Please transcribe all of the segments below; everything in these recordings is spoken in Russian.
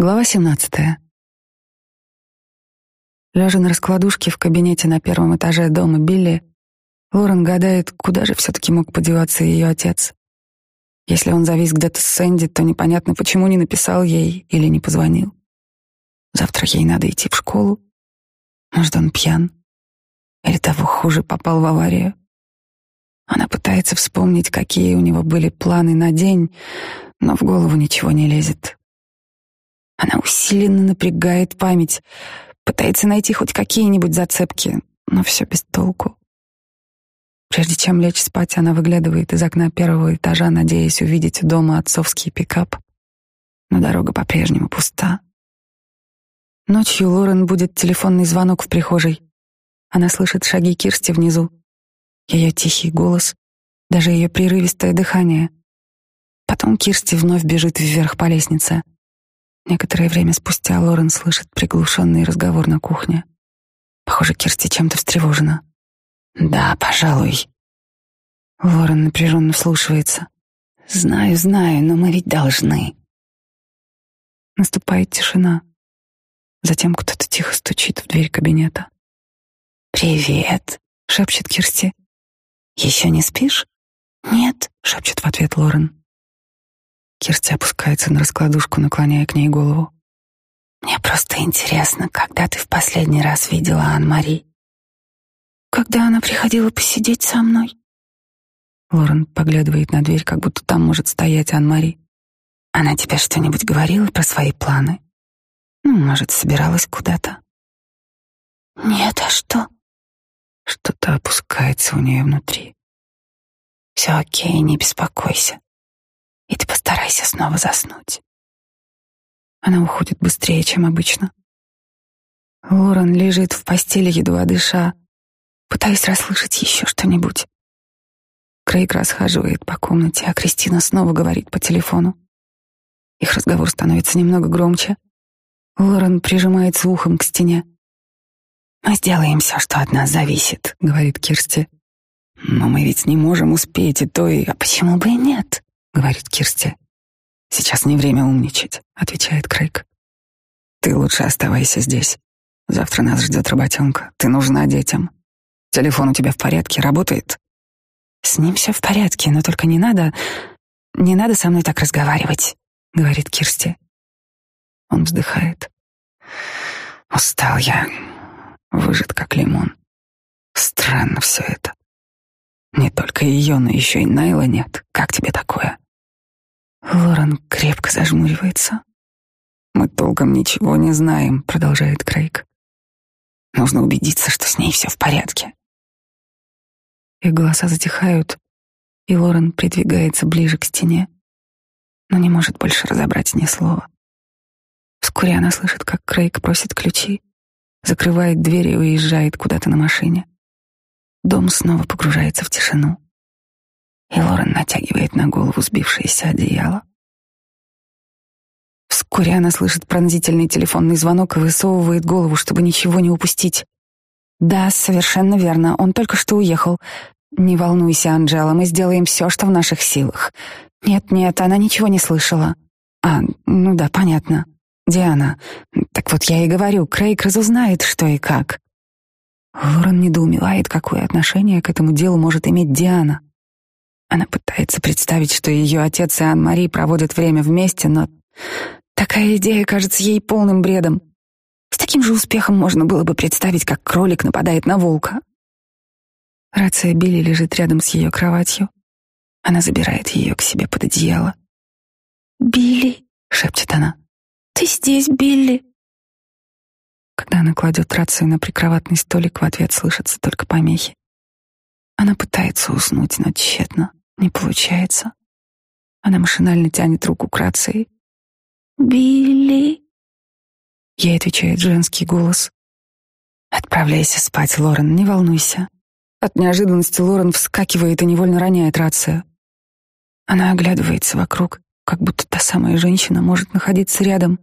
Глава 17. Лежа на раскладушке в кабинете на первом этаже дома Билли, Лорен гадает, куда же все-таки мог подеваться ее отец. Если он завис где-то с Сэнди, то непонятно, почему не написал ей или не позвонил. Завтра ей надо идти в школу. Может, он пьян. Или того хуже, попал в аварию. Она пытается вспомнить, какие у него были планы на день, но в голову ничего не лезет. Она усиленно напрягает память, пытается найти хоть какие-нибудь зацепки, но все без толку. Прежде чем лечь спать, она выглядывает из окна первого этажа, надеясь увидеть дома отцовский пикап. Но дорога по-прежнему пуста. Ночью Лорен будет телефонный звонок в прихожей. Она слышит шаги Кирсти внизу, ее тихий голос, даже ее прерывистое дыхание. Потом Кирсти вновь бежит вверх по лестнице — Некоторое время спустя Лорен слышит приглушенный разговор на кухне. Похоже, Кирсти чем-то встревожена. «Да, пожалуй». Лорен напряженно вслушивается. «Знаю, знаю, но мы ведь должны». Наступает тишина. Затем кто-то тихо стучит в дверь кабинета. «Привет», — шепчет Кирсти. «Еще не спишь?» «Нет», — шепчет в ответ Лорен. Кирти опускается на раскладушку, наклоняя к ней голову. «Мне просто интересно, когда ты в последний раз видела Ан-Мари?» «Когда она приходила посидеть со мной?» Лорен поглядывает на дверь, как будто там может стоять Ан-Мари. «Она тебе что-нибудь говорила про свои планы?» «Ну, может, собиралась куда-то?» «Нет, а что?» Что-то опускается у нее внутри. «Все окей, не беспокойся». И ты постарайся снова заснуть. Она уходит быстрее, чем обычно. Лорен лежит в постели, едва дыша, пытаясь расслышать еще что-нибудь. Крейг расхаживает по комнате, а Кристина снова говорит по телефону. Их разговор становится немного громче. Лорен прижимается ухом к стене. «Мы сделаем все, что от нас зависит», — говорит Кирсти. «Но мы ведь не можем успеть и то, и... А почему бы и нет?» говорит Кирсти. «Сейчас не время умничать», — отвечает Крейг. «Ты лучше оставайся здесь. Завтра нас ждет работенка. Ты нужна детям. Телефон у тебя в порядке, работает?» «С ним все в порядке, но только не надо... Не надо со мной так разговаривать», — говорит Кирсти. Он вздыхает. «Устал я. Выжат, как лимон. Странно все это. Не только ее, но еще и Найла нет. Как тебе такое?» Лорен крепко зажмуривается. «Мы толком ничего не знаем», — продолжает Крейг. «Нужно убедиться, что с ней все в порядке». Их голоса затихают, и Лорен придвигается ближе к стене, но не может больше разобрать ни слова. Вскоре она слышит, как Крейг просит ключи, закрывает дверь и уезжает куда-то на машине. Дом снова погружается в тишину и Лорен натягивает на голову сбившееся одеяло. Вскоре она слышит пронзительный телефонный звонок и высовывает голову, чтобы ничего не упустить. «Да, совершенно верно, он только что уехал. Не волнуйся, Анжела, мы сделаем все, что в наших силах». «Нет-нет, она ничего не слышала». «А, ну да, понятно. Диана, так вот я и говорю, Крейг разузнает, что и как». Лорен недоумевает, какое отношение к этому делу может иметь Диана. Она пытается представить, что ее отец и Ан-Мари проводят время вместе, но такая идея кажется ей полным бредом. С таким же успехом можно было бы представить, как кролик нападает на волка. Рация Билли лежит рядом с ее кроватью. Она забирает ее к себе под одеяло. «Билли», — шепчет она, — «ты здесь, Билли?» Когда она кладет рацию на прикроватный столик, в ответ слышатся только помехи. Она пытается уснуть, но тщетно. Не получается. Она машинально тянет руку к рации. «Билли?» Ей отвечает женский голос. «Отправляйся спать, Лорен, не волнуйся». От неожиданности Лорен вскакивает и невольно роняет рацию. Она оглядывается вокруг, как будто та самая женщина может находиться рядом,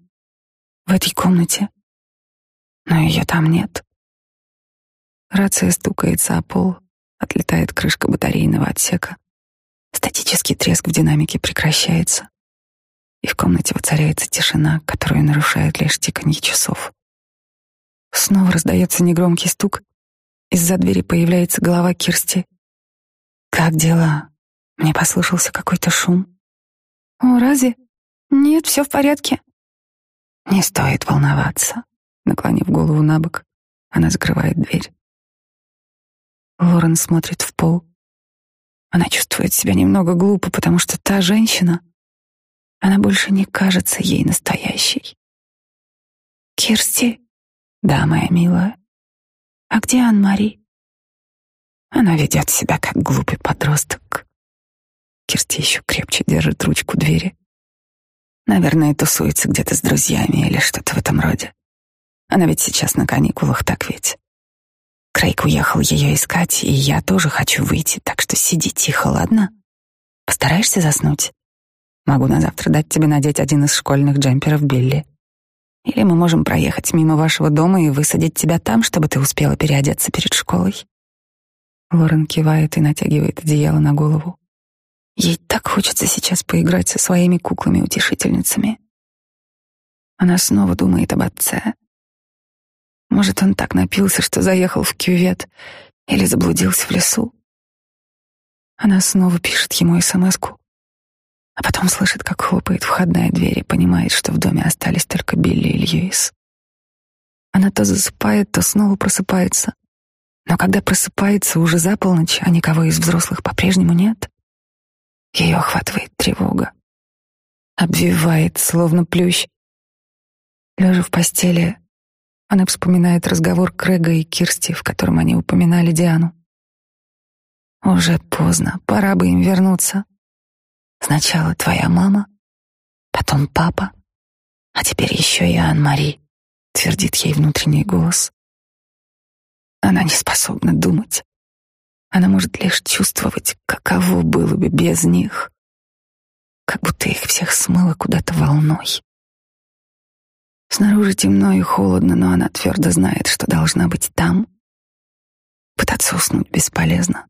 в этой комнате. Но ее там нет. Рация стукается о пол, отлетает крышка батарейного отсека. Статический треск в динамике прекращается, и в комнате воцаряется тишина, которую нарушает лишь тиканье часов. Снова раздается негромкий стук, из-за двери появляется голова Кирсти. «Как дела?» Мне послышался какой-то шум. «О, разве? Нет, все в порядке». «Не стоит волноваться», — наклонив голову на бок, она закрывает дверь. Лорен смотрит в пол, она чувствует себя немного глупо, потому что та женщина, она больше не кажется ей настоящей. Кирсти? Да, моя милая. А где Ан-Мари? Она ведет себя как глупый подросток. Кирсти еще крепче держит ручку двери. Наверное, тусуется где-то с друзьями или что-то в этом роде. Она ведь сейчас на каникулах, так ведь? Крейг уехал ее искать, и я тоже хочу выйти, так что сиди тихо, ладно? Постараешься заснуть? Могу на завтра дать тебе надеть один из школьных джемперов Билли. Или мы можем проехать мимо вашего дома и высадить тебя там, чтобы ты успела переодеться перед школой. Лорен кивает и натягивает одеяло на голову. Ей так хочется сейчас поиграть со своими куклами-утешительницами. Она снова думает об отце. Может, он так напился, что заехал в кювет или заблудился в лесу. Она снова пишет ему смс -ку. А потом слышит, как хлопает входная дверь и понимает, что в доме остались только Билли и Льюис. Она то засыпает, то снова просыпается. Но когда просыпается уже за полночь, а никого из взрослых по-прежнему нет, ее охватывает тревога. Обвивает, словно плющ. Лежа в постели, она вспоминает разговор Крэга и Кирсти, в котором они упоминали Диану. Уже поздно, пора бы им вернуться. Сначала твоя мама, потом папа, а теперь еще и Ан-Мари, твердит ей внутренний голос. Она не способна думать. Она может лишь чувствовать, каково было бы без них. Как будто их всех смыло куда-то волной. Снаружи темно и холодно, но она твердо знает, что должна быть там. Пытаться уснуть бесполезно.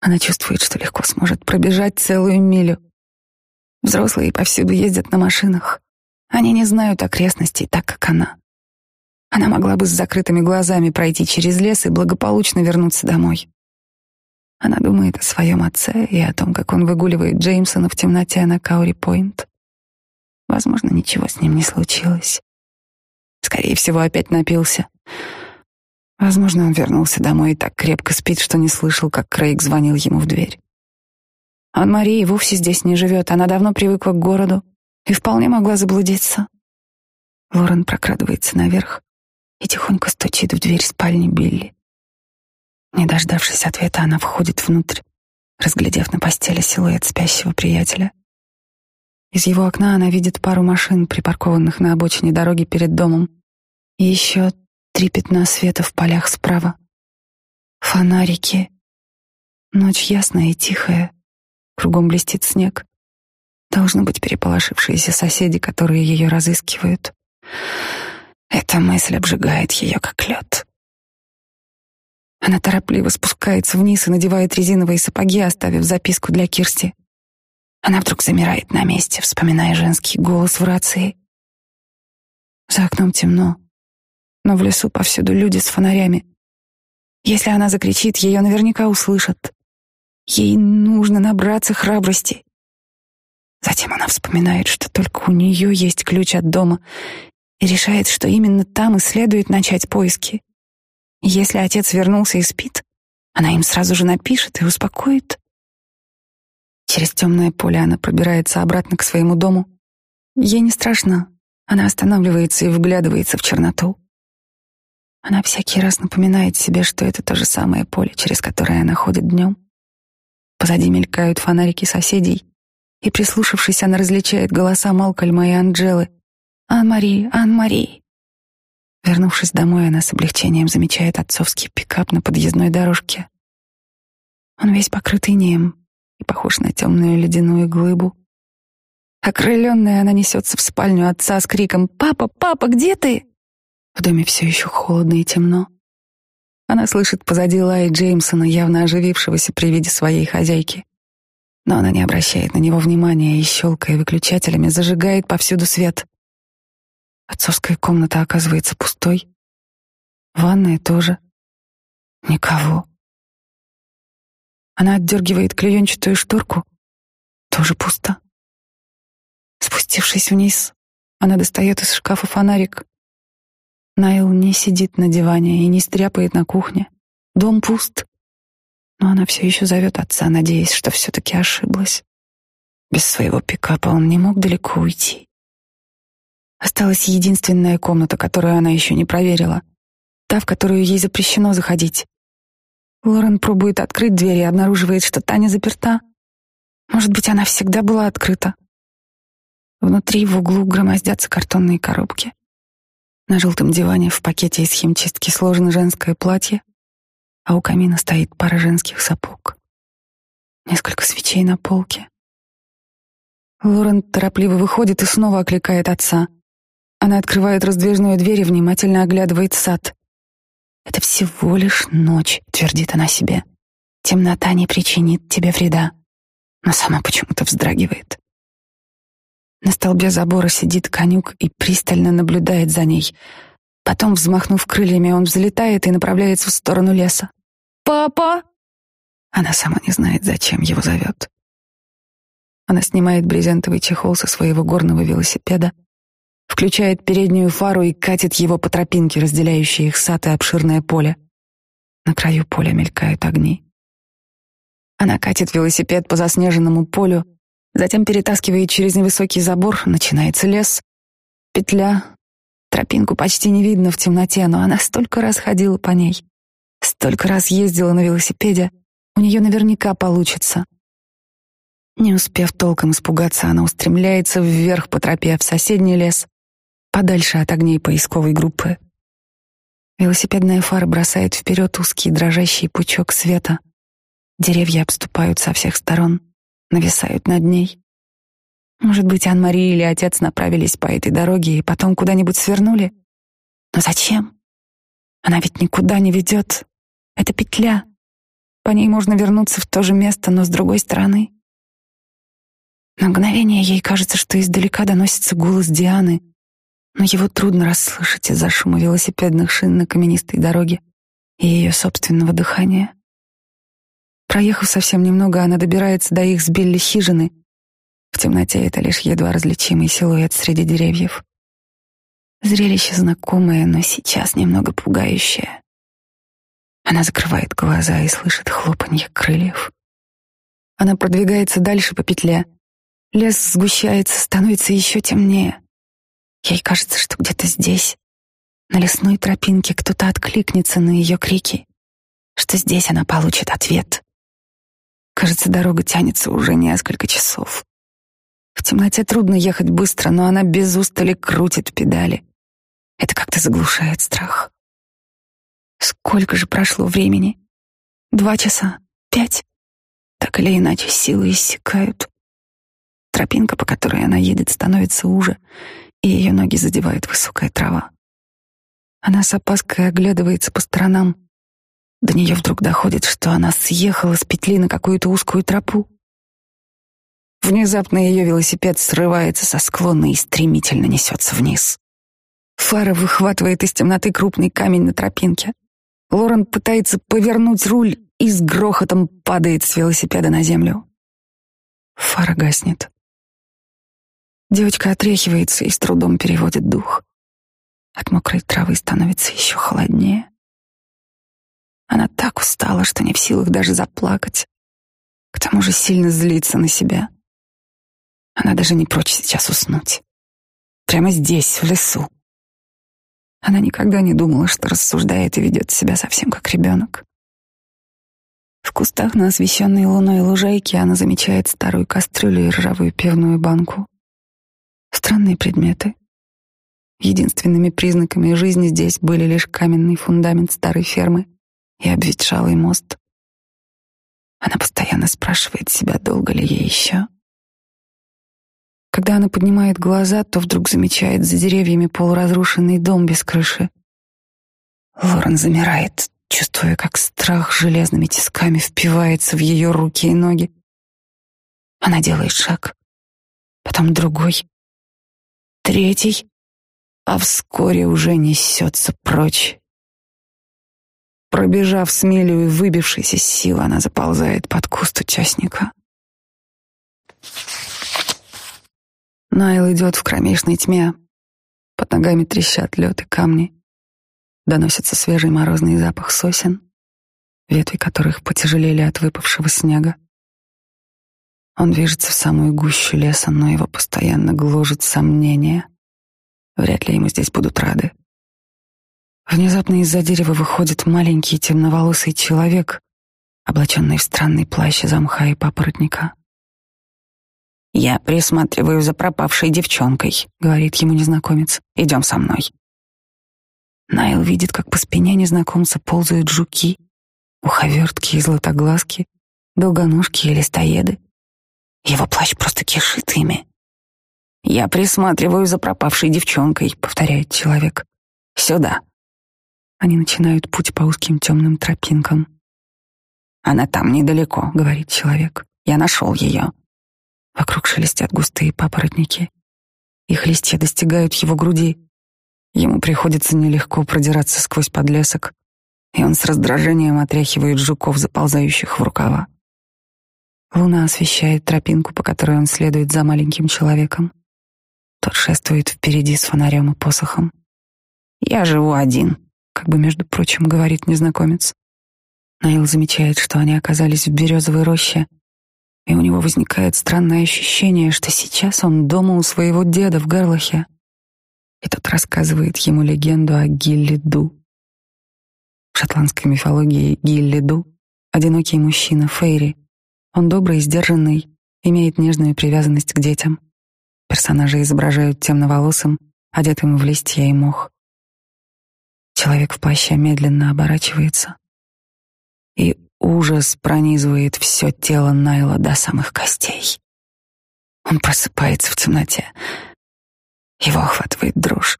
Она чувствует, что легко сможет пробежать целую милю. Взрослые повсюду ездят на машинах. Они не знают окрестностей так, как она. Она могла бы с закрытыми глазами пройти через лес и благополучно вернуться домой. Она думает о своем отце и о том, как он выгуливает Джеймсона в темноте на Каури-Пойнт. Возможно, ничего с ним не случилось. Скорее всего, опять напился. Возможно, он вернулся домой и так крепко спит, что не слышал, как Крейг звонил ему в дверь. А Ан-Мария вовсе здесь не живет, она давно привыкла к городу и вполне могла заблудиться. Лорен прокрадывается наверх и тихонько стучит в дверь спальни Билли. Не дождавшись ответа, она входит внутрь, разглядев на постели силуэт спящего приятеля. Из его окна она видит пару машин, припаркованных на обочине дороги перед домом. И еще три пятна света в полях справа. Фонарики. Ночь ясная и тихая. Кругом блестит снег. Должны быть переполошившиеся соседи, которые ее разыскивают. Эта мысль обжигает ее, как лед. Она торопливо спускается вниз и надевает резиновые сапоги, оставив записку для Кирсти. Она вдруг замирает на месте, вспоминая женский голос в рации. За окном темно, но в лесу повсюду люди с фонарями. Если она закричит, ее наверняка услышат. Ей нужно набраться храбрости. Затем она вспоминает, что только у нее есть ключ от дома, и решает, что именно там и следует начать поиски. Если отец вернулся и спит, она им сразу же напишет и успокоит. Через темное поле она пробирается обратно к своему дому. Ей не страшно. Она останавливается и вглядывается в черноту. Она всякий раз напоминает себе, что это то же самое поле, через которое она ходит днем. Позади мелькают фонарики соседей, и, прислушавшись, она различает голоса Малкольма и Анджелы. «Ан-Мари! Ан-Мари!» Вернувшись домой, она с облегчением замечает отцовский пикап на подъездной дорожке. Он весь покрыт инеем, и похож на темную ледяную глыбу. А Окрыленная, она несется в спальню отца с криком «Папа, папа, где ты?» В доме все еще холодно и темно. Она слышит позади лая Джеймсона, явно оживившегося при виде своей хозяйки. Но она не обращает на него внимания и, щелкая выключателями, зажигает повсюду свет. Отцовская комната оказывается пустой. Ванная тоже. Никого. Она отдергивает клеенчатую шторку. Тоже пусто. Спустившись вниз, она достает из шкафа фонарик. Найл не сидит на диване и не стряпает на кухне. Дом пуст. Но она все еще зовет отца, надеясь, что все-таки ошиблась. Без своего пикапа он не мог далеко уйти. Осталась единственная комната, которую она еще не проверила. Та, в которую ей запрещено заходить. Лорен пробует открыть дверь и обнаруживает, что а Таня заперта. Может быть, она всегда была открыта. Внутри в углу громоздятся картонные коробки. На желтом диване в пакете из химчистки сложено женское платье, а у камина стоит пара женских сапог. Несколько свечей на полке. Лорен торопливо выходит и снова окликает отца. Она открывает раздвижную дверь и внимательно оглядывает сад. Это всего лишь ночь, твердит она себе. Темнота не причинит тебе вреда. Но сама почему-то вздрагивает. На столбе забора сидит конюк и пристально наблюдает за ней. Потом, взмахнув крыльями, он взлетает и направляется в сторону леса. «Папа!» Она сама не знает, зачем его зовет. Она снимает брезентовый чехол со своего горного велосипеда, включает переднюю фару и катит его по тропинке, разделяющей их сад и обширное поле. На краю поля мелькают огни. Она катит велосипед по заснеженному полю, затем перетаскивает через невысокий забор, начинается лес, петля. Тропинку почти не видно в темноте, но она столько раз ходила по ней, столько раз ездила на велосипеде, у нее наверняка получится. Не успев толком испугаться, она устремляется вверх по тропе в соседний лес, подальше от огней поисковой группы. Велосипедная фара бросает вперед узкий дрожащий пучок света. Деревья обступают со всех сторон, нависают над ней. Может быть, Ан-Мари или отец направились по этой дороге и потом куда-нибудь свернули? Но зачем? Она ведь никуда не ведет. Это петля. По ней можно вернуться в то же место, но с другой стороны. На мгновение ей кажется, что издалека доносится голос Дианы — но его трудно расслышать из-за шума велосипедных шин на каменистой дороге и ее собственного дыхания. Проехав совсем немного, она добирается до их с хижины. В темноте это лишь едва различимый силуэт среди деревьев. Зрелище знакомое, но сейчас немного пугающее. Она закрывает глаза и слышит хлопанье крыльев. Она продвигается дальше по петле. Лес сгущается, становится еще темнее. Ей кажется, что где-то здесь, на лесной тропинке, кто-то откликнется на ее крики, что здесь она получит ответ. Кажется, дорога тянется уже несколько часов. В темноте трудно ехать быстро, но она без устали крутит педали. Это как-то заглушает страх. Сколько же прошло времени? Два часа? Пять? Так или иначе, силы иссякают. Тропинка, по которой она едет, становится уже и ее ноги задевает высокая трава. Она с опаской оглядывается по сторонам. До нее вдруг доходит, что она съехала с петли на какую-то узкую тропу. Внезапно ее велосипед срывается со склона и стремительно несется вниз. Фара выхватывает из темноты крупный камень на тропинке. Лорен пытается повернуть руль и с грохотом падает с велосипеда на землю. Фара гаснет. Девочка отряхивается и с трудом переводит дух. От мокрой травы становится еще холоднее. Она так устала, что не в силах даже заплакать. К тому же сильно злится на себя. Она даже не прочь сейчас уснуть. Прямо здесь, в лесу. Она никогда не думала, что рассуждает и ведет себя совсем как ребенок. В кустах на освещенной луной лужайке она замечает старую кастрюлю и ржавую пивную банку. Странные предметы. Единственными признаками жизни здесь были лишь каменный фундамент старой фермы и обветшалый мост. Она постоянно спрашивает себя, долго ли ей еще. Когда она поднимает глаза, то вдруг замечает за деревьями полуразрушенный дом без крыши. Лорен замирает, чувствуя, как страх железными тисками впивается в ее руки и ноги. Она делает шаг, потом другой третий, а вскоре уже несется прочь. Пробежав с милю и выбившись из она заползает под куст участника. Найл идет в кромешной тьме. Под ногами трещат лед и камни. Доносится свежий морозный запах сосен, ветви которых потяжелели от выпавшего снега. Он движется в самую гущу леса, но его постоянно гложет сомнение. Вряд ли ему здесь будут рады. Внезапно из-за дерева выходит маленький темноволосый человек, облаченный в странный плащ из мха и папоротника. «Я присматриваю за пропавшей девчонкой», — говорит ему незнакомец. «Идем со мной». Найл видит, как по спине незнакомца ползают жуки, уховертки и златоглазки, долгоножки и листоеды. Его плащ просто кишит ими. «Я присматриваю за пропавшей девчонкой», — повторяет человек. «Сюда». Они начинают путь по узким темным тропинкам. «Она там недалеко», — говорит человек. «Я нашел ее». Вокруг шелестят густые папоротники. Их листья достигают его груди. Ему приходится нелегко продираться сквозь подлесок, и он с раздражением отряхивает жуков, заползающих в рукава. Луна освещает тропинку, по которой он следует за маленьким человеком. Тот шествует впереди с фонарем и посохом. «Я живу один», — как бы, между прочим, говорит незнакомец. Наил замечает, что они оказались в березовой роще, и у него возникает странное ощущение, что сейчас он дома у своего деда в Гарлахе. И тот рассказывает ему легенду о Гиллиду. В шотландской мифологии Гиллиду — одинокий мужчина Фейри — он добрый и сдержанный, имеет нежную привязанность к детям. Персонажи изображают темноволосым, одетым в листья и мох. Человек в плаще медленно оборачивается, и ужас пронизывает все тело Найла до самых костей. Он просыпается в темноте. Его охватывает дрожь,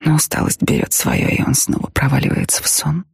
но усталость берет свое, и он снова проваливается в сон.